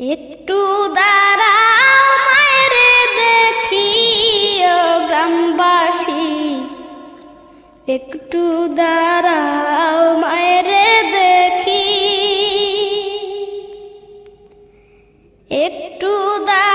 একটু দাঁড়াও মায়েরে দেখি ও গ্রামবাসী। একটু দাঁড়াও মায়েরে দেখি একটু দাঁড়াও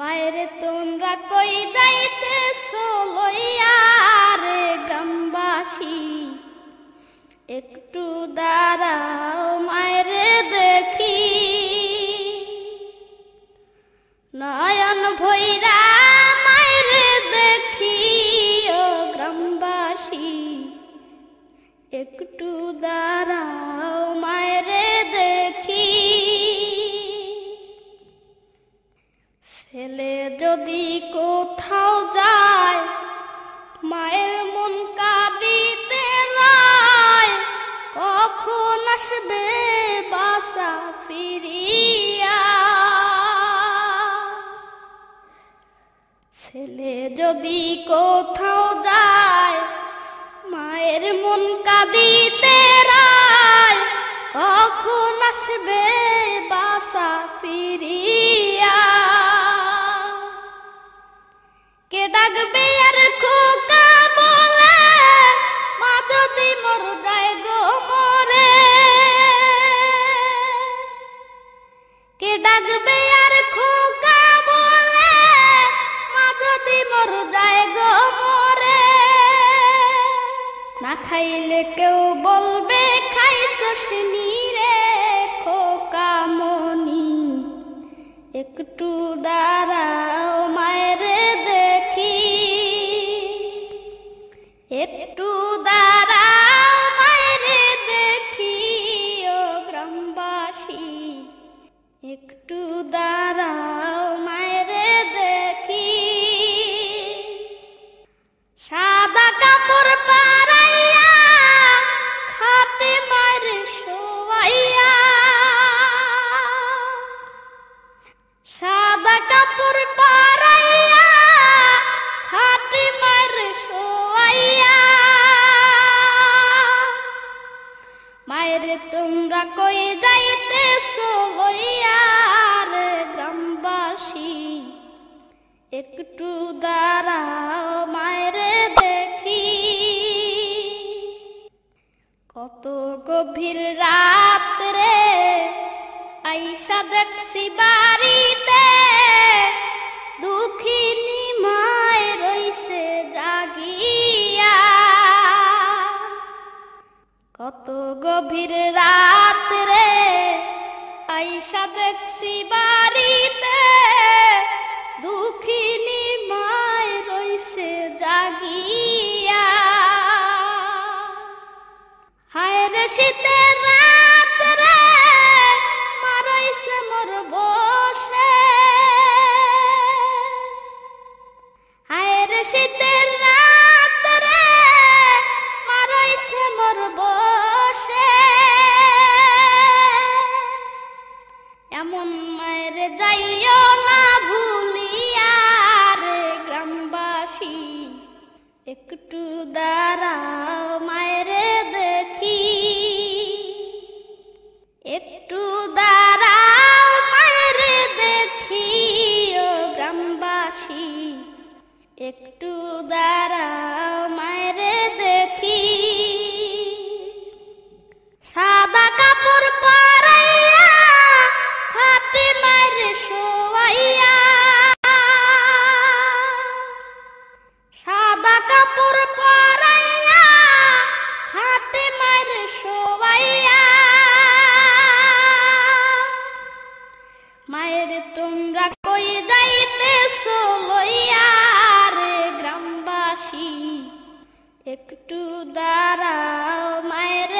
মায়ের তোমরা কই যাইতে লইয়া রে গ্রামবাসী? একটু দাঁড়াও যদি কোথাও যায়, মায়ের মন কাঁদিতে নয় কখন আসবে বাসা ফিরিয়া? ছেলে যদি কোথাও যায়, মায়ের মন কাঁদিতে রায় কখন আসবে একটু দাঁড়াও মায়ের একটু দাঁড়াও মায়ের দেখি। কত গভীর রাত রে আইসা দেখছি বাড়িতে শীতের মারাইছে মোর বসে। এমন মায়ের যাইও না ভুলিয়া গ্রামবাসী একটু দাঁড়াও একটু দাঁড়াও মায়ের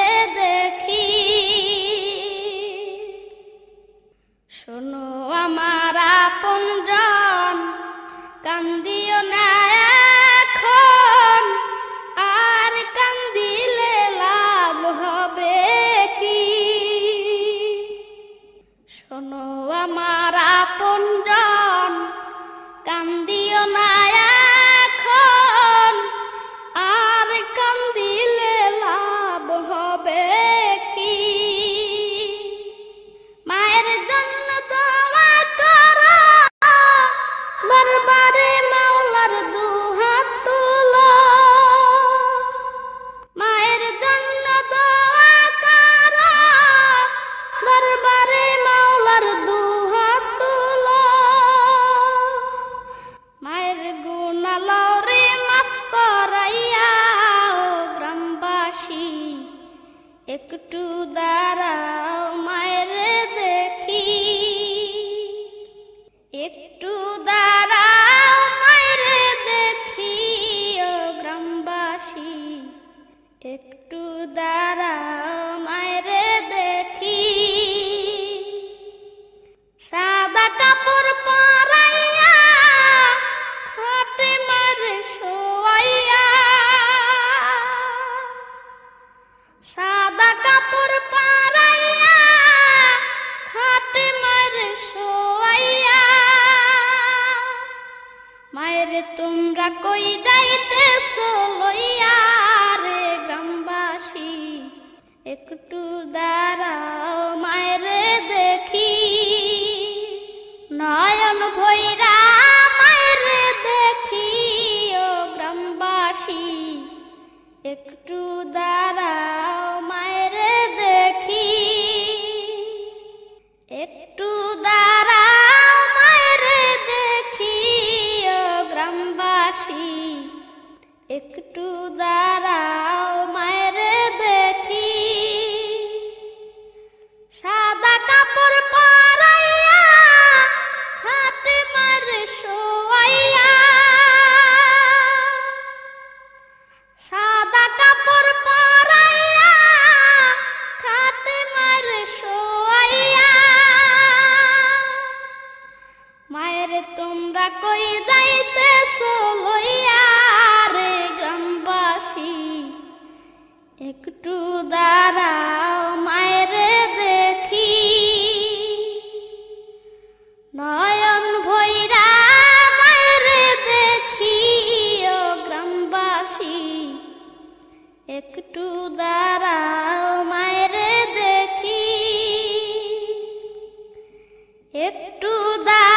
একটু দাঁড়া। একটু দা তোমরা কই যাইতে লইয়া রে গ্রামবাসী? একটু দাঁড়াও মায়েরে দেখি। নয়ন ভৈরা মায়েরে দেখি, ও গ্রামবাসী। একটু দাঁড়াও মায়েরে দেখি। একটু দাঁড়া